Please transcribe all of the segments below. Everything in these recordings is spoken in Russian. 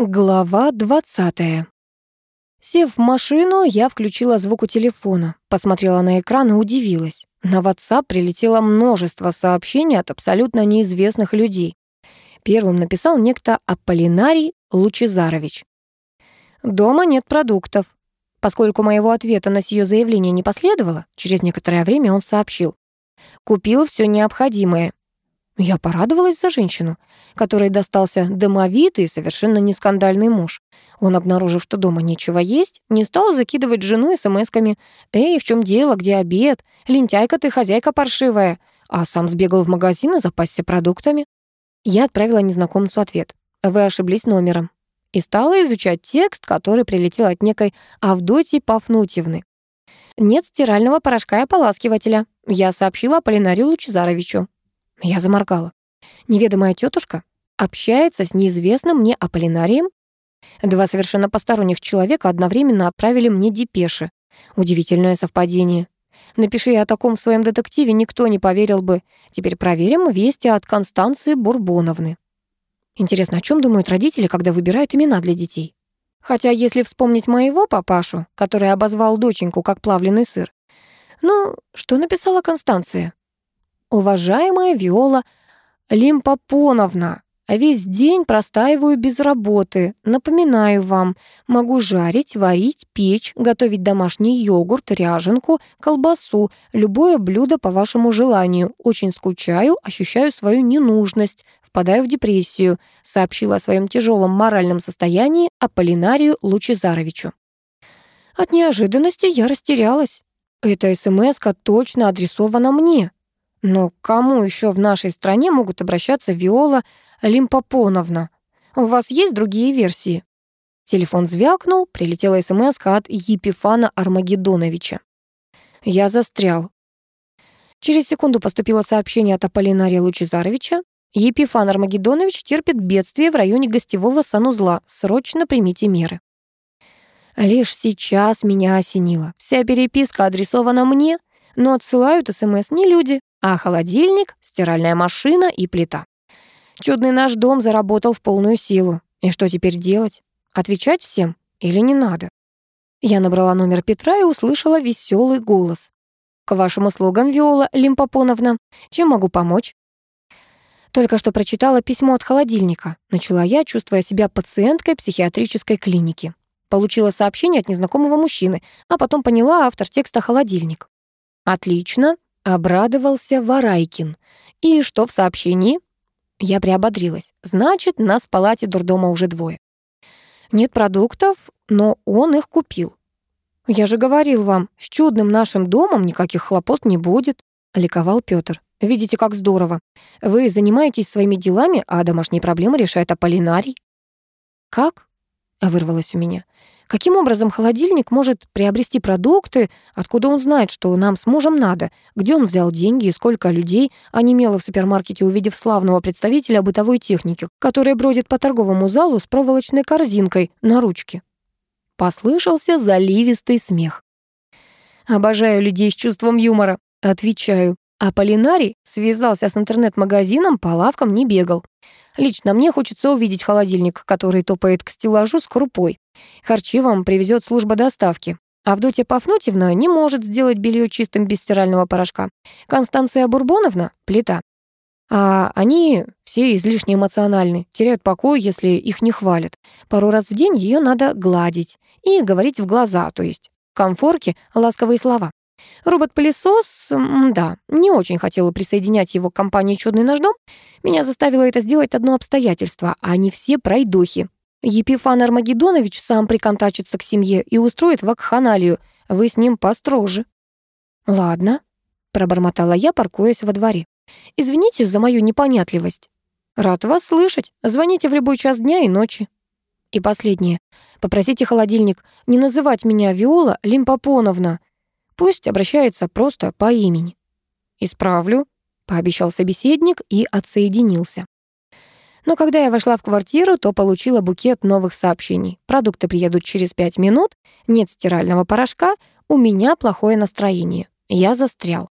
Глава 20. Сев в машину, я включила звук у телефона, посмотрела на экран и удивилась. На WhatsApp прилетело множество сообщений от абсолютно неизвестных людей. Первым написал некто Аполлинарий Лучезарович. «Дома нет продуктов». Поскольку моего ответа на сие заявление не последовало, через некоторое время он сообщил. «Купил все необходимое. Я порадовалась за женщину, которой достался домовитый и совершенно не скандальный муж. Он, обнаружив, что дома нечего есть, не стал закидывать жену смс-ками «Эй, в чем дело? Где обед? Лентяйка ты, хозяйка паршивая!» А сам сбегал в магазин и запасся продуктами. Я отправила незнакомцу ответ. «Вы ошиблись номером». И стала изучать текст, который прилетел от некой Авдотьи Пафнутьевны. «Нет стирального порошка и ополаскивателя», я сообщила Полинарию Лучезаровичу. Я заморгала. Неведомая тетушка общается с неизвестным мне Аполлинарием? Два совершенно посторонних человека одновременно отправили мне депеши. Удивительное совпадение. Напиши я о таком в своем детективе, никто не поверил бы. Теперь проверим вести от Констанции Бурбоновны. Интересно, о чем думают родители, когда выбирают имена для детей? Хотя, если вспомнить моего папашу, который обозвал доченьку как плавленый сыр, ну, что написала Констанция? «Уважаемая Виола Лимпопоновна, весь день простаиваю без работы. Напоминаю вам, могу жарить, варить, печь, готовить домашний йогурт, ряженку, колбасу, любое блюдо по вашему желанию. Очень скучаю, ощущаю свою ненужность, впадаю в депрессию», сообщила о своем тяжелом моральном состоянии Аполлинарию Лучезаровичу. От неожиданности я растерялась. Эта смс точно адресована мне. Но кому еще в нашей стране могут обращаться Виола Лимпопоновна? У вас есть другие версии? Телефон звякнул, прилетела смс от Епифана Армагеддоновича. Я застрял. Через секунду поступило сообщение от Аполлинария Лучезаровича. Епифан Армагеддонович терпит бедствие в районе гостевого санузла. Срочно примите меры. Лишь сейчас меня осенило. Вся переписка адресована мне, но отсылают СМС не люди, а холодильник, стиральная машина и плита. Чудный наш дом заработал в полную силу. И что теперь делать? Отвечать всем или не надо? Я набрала номер Петра и услышала веселый голос. «К вашим услугам, Виола Лимпопоновна. Чем могу помочь?» Только что прочитала письмо от холодильника. Начала я, чувствуя себя пациенткой психиатрической клиники. Получила сообщение от незнакомого мужчины, а потом поняла автор текста «холодильник». «Отлично», Обрадовался Варайкин. И что в сообщении? Я приободрилась. Значит, нас в палате дурдома уже двое. Нет продуктов, но он их купил. Я же говорил вам, с чудным нашим домом никаких хлопот не будет, ликовал Пётр. Видите, как здорово. Вы занимаетесь своими делами, а домашние проблемы решает Аполлинарий. Как? вырвалось у меня. Каким образом холодильник может приобрести продукты? Откуда он знает, что нам с мужем надо? Где он взял деньги и сколько людей онемело в супермаркете, увидев славного представителя бытовой техники, который бродит по торговому залу с проволочной корзинкой на ручке? Послышался заливистый смех. Обожаю людей с чувством юмора. Отвечаю. А Полинарий связался с интернет-магазином, по лавкам не бегал. Лично мне хочется увидеть холодильник, который топает к стеллажу с крупой. Харчи вам привезет служба доставки. Авдотья Пафнутьевна не может сделать белье чистым без стирального порошка. Констанция Бурбоновна — плита. А они все излишне эмоциональны, теряют покой, если их не хвалят. Пару раз в день ее надо гладить и говорить в глаза, то есть комфорке ласковые слова. Робот-пылесос, да, не очень хотела присоединять его к компании «Чудный наш дом». Меня заставило это сделать одно обстоятельство, а не все пройдохи. Епифан Армагеддонович сам приконтачится к семье и устроит вакханалию. Вы с ним построже». «Ладно», — пробормотала я, паркуясь во дворе. «Извините за мою непонятливость». «Рад вас слышать. Звоните в любой час дня и ночи». И последнее. Попросите холодильник не называть меня Виола Лимпопоновна. Пусть обращается просто по имени. «Исправлю», — пообещал собеседник и отсоединился. Но когда я вошла в квартиру, то получила букет новых сообщений. Продукты приедут через пять минут, нет стирального порошка, у меня плохое настроение. Я застрял.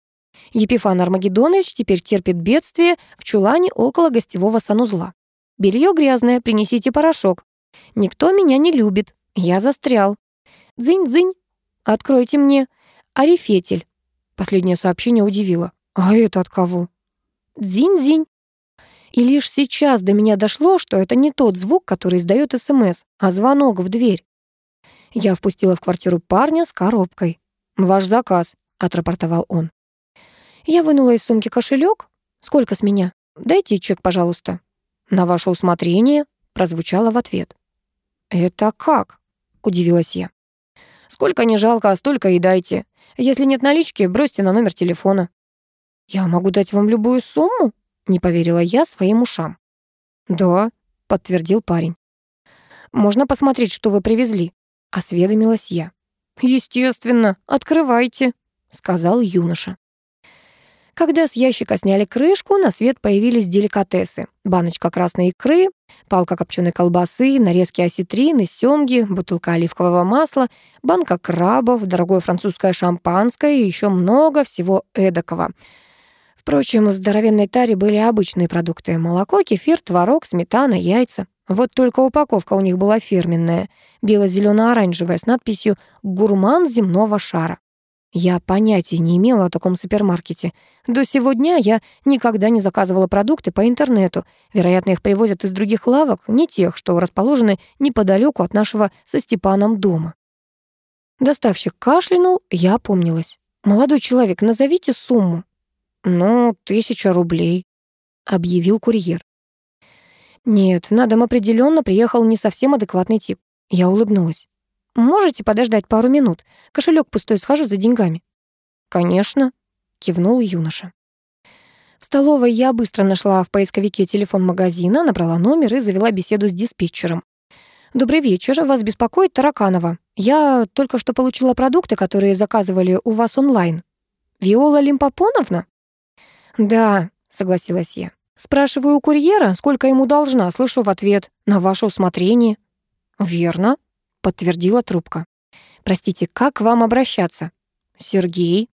Епифан Армагеддонович теперь терпит бедствие в чулане около гостевого санузла. Белье грязное, принесите порошок. Никто меня не любит. Я застрял. Дзынь-дзынь. Откройте мне. Арифетель. Последнее сообщение удивило. А это от кого? Дзинь-дзинь. И лишь сейчас до меня дошло, что это не тот звук, который издает СМС, а звонок в дверь. Я впустила в квартиру парня с коробкой. «Ваш заказ», — отрапортовал он. Я вынула из сумки кошелек. «Сколько с меня? Дайте чек, пожалуйста». «На ваше усмотрение», — прозвучало в ответ. «Это как?» — удивилась я. «Сколько не жалко, а столько и дайте. Если нет налички, бросьте на номер телефона». «Я могу дать вам любую сумму?» — не поверила я своим ушам. «Да», — подтвердил парень. «Можно посмотреть, что вы привезли?» — осведомилась я. «Естественно, открывайте», — сказал юноша. Когда с ящика сняли крышку, на свет появились деликатесы. Баночка красной икры, палка копченой колбасы, нарезки осетрины, семги, бутылка оливкового масла, банка крабов, дорогое французское шампанское и еще много всего эдакого. Впрочем, в здоровенной таре были обычные продукты. Молоко, кефир, творог, сметана, яйца. Вот только упаковка у них была фирменная, бело-зелено-оранжевая, с надписью «Гурман земного шара». Я понятия не имела о таком супермаркете. До сего дня я никогда не заказывала продукты по интернету. Вероятно, их привозят из других лавок, не тех, что расположены неподалеку от нашего со Степаном дома. Доставщик кашлянул, я опомнилась. «Молодой человек, назовите сумму». «Ну, тысяча рублей», — объявил курьер. Нет, на дом определенно приехал не совсем адекватный тип. Я улыбнулась. «Можете подождать пару минут? Кошелек пустой, схожу за деньгами». «Конечно», — кивнул юноша. В столовой я быстро нашла в поисковике телефон магазина, набрала номер и завела беседу с диспетчером. «Добрый вечер, вас беспокоит Тараканова. Я только что получила продукты, которые заказывали у вас онлайн. Виола Лимпопоновна?» «Да», — согласилась я. «Спрашиваю у курьера, сколько ему должна, слышу в ответ, на ваше усмотрение». «Верно», подтвердила трубка. «Простите, как к вам обращаться?» «Сергей».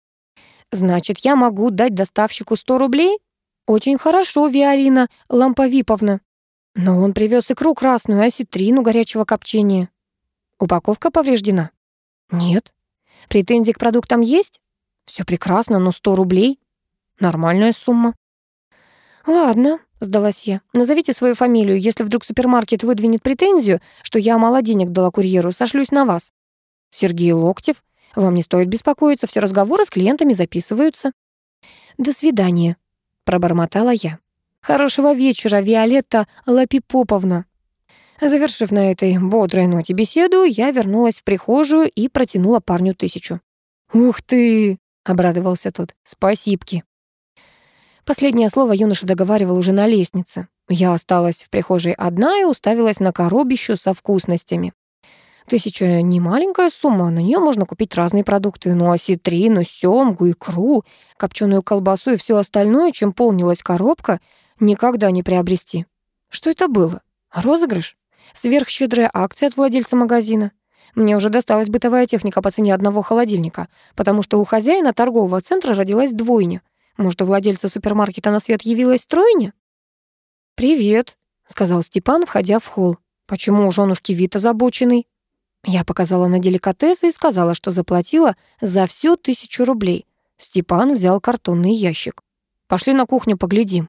«Значит, я могу дать доставщику 100 рублей?» «Очень хорошо, Виолина Ламповиповна». «Но он привез икру красную, осетрину горячего копчения». «Упаковка повреждена?» «Нет». «Претензии к продуктам есть?» Все прекрасно, но 100 рублей?» «Нормальная сумма». «Ладно», — сдалась я. «Назовите свою фамилию. Если вдруг супермаркет выдвинет претензию, что я мало денег дала курьеру, сошлюсь на вас». «Сергей Локтев. Вам не стоит беспокоиться, все разговоры с клиентами записываются». «До свидания», — пробормотала я. «Хорошего вечера, Виолетта Лапипоповна». Завершив на этой бодрой ноте беседу, я вернулась в прихожую и протянула парню тысячу. «Ух ты!» — обрадовался тот. «Спасибки». Последнее слово юноша договаривал уже на лестнице. Я осталась в прихожей одна и уставилась на коробищу со вкусностями. Тысяча — не маленькая сумма, на нее можно купить разные продукты, ну осетрину, семгу, икру, копченую колбасу и все остальное, чем полнилась коробка, никогда не приобрести. Что это было? Розыгрыш? Сверхщедрая акция от владельца магазина? Мне уже досталась бытовая техника по цене одного холодильника, потому что у хозяина торгового центра родилась двойня — может, у владельца супермаркета на свет явилась тройня? «Привет», — сказал Степан, входя в холл. «Почему у женушки вид озабоченный?» Я показала на деликатесы и сказала, что заплатила за всю тысячу рублей. Степан взял картонный ящик. «Пошли на кухню, поглядим».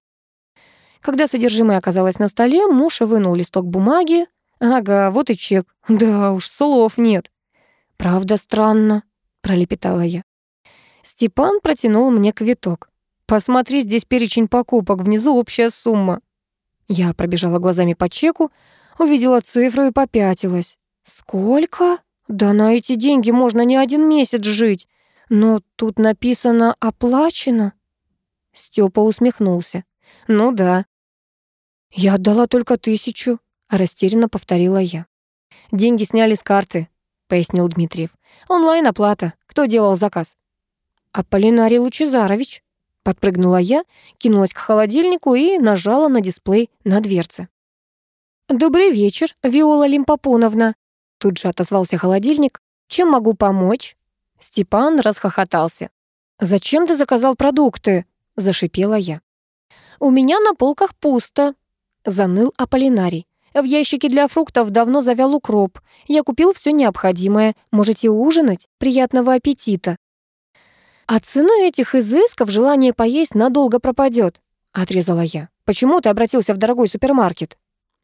Когда содержимое оказалось на столе, муж вынул листок бумаги. «Ага, вот и чек. Да уж, слов нет». «Правда странно», — пролепетала я. Степан протянул мне квиток. Посмотри, здесь перечень покупок, внизу общая сумма. Я пробежала глазами по чеку, увидела цифру и попятилась. Сколько? Да на эти деньги можно не один месяц жить. Но тут написано «оплачено». Степа усмехнулся. Ну да. Я отдала только тысячу, растерянно повторила я. Деньги сняли с карты, пояснил Дмитриев. Онлайн-оплата. Кто делал заказ? Аполлинарий Лучезарович. Подпрыгнула я, кинулась к холодильнику и нажала на дисплей на дверце. «Добрый вечер, Виола Лимпопоновна!» Тут же отозвался холодильник. «Чем могу помочь?» Степан расхохотался. «Зачем ты заказал продукты?» Зашипела я. «У меня на полках пусто», — заныл Аполлинарий. В ящике для фруктов давно завял укроп. Я купил все необходимое. Можете ужинать. Приятного аппетита. А цена этих изысков желание поесть надолго пропадет, отрезала я. Почему ты обратился в дорогой супермаркет?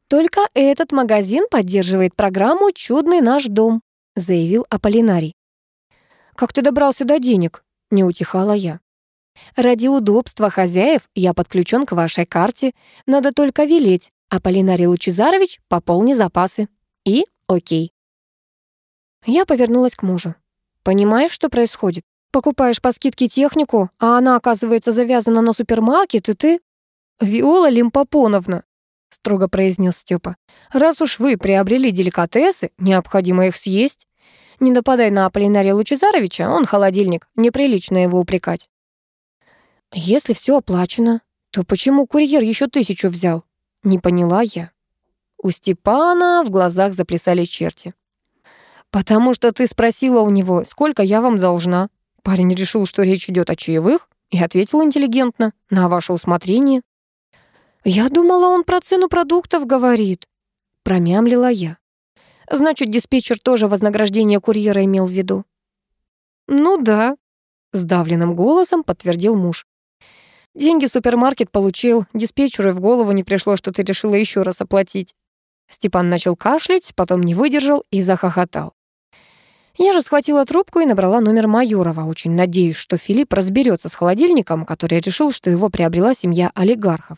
Только этот магазин поддерживает программу «Чудный наш дом», заявил Аполлинарий. «Как ты добрался до денег?» — не утихала я. «Ради удобства хозяев я подключен к вашей карте. Надо только велеть. Аполлинарий Лучезарович, пополни запасы. И окей». Я повернулась к мужу. «Понимаешь, что происходит? Покупаешь по скидке технику, а она, оказывается, завязана на супермаркет, и ты...» «Виола Лимпопоновна», — строго произнес Степа, «раз уж вы приобрели деликатесы, необходимо их съесть. Не нападай на Аполлинария Лучезаровича, он холодильник, неприлично его упрекать. Если все оплачено, то почему курьер еще тысячу взял? Не поняла я. У Степана в глазах заплясали черти. «Потому что ты спросила у него, сколько я вам должна». Парень решил, что речь идет о чаевых, и ответил интеллигентно, на ваше усмотрение. «Я думала, он про цену продуктов говорит», — промямлила я. Значит, диспетчер тоже вознаграждение курьера имел в виду. Ну да, сдавленным голосом подтвердил муж. Деньги супермаркет получил, диспетчеру в голову не пришло, что ты решила еще раз оплатить. Степан начал кашлять, потом не выдержал и захохотал. Я же схватила трубку и набрала номер Майорова, очень надеюсь, что Филипп разберется с холодильником, который решил, что его приобрела семья олигархов.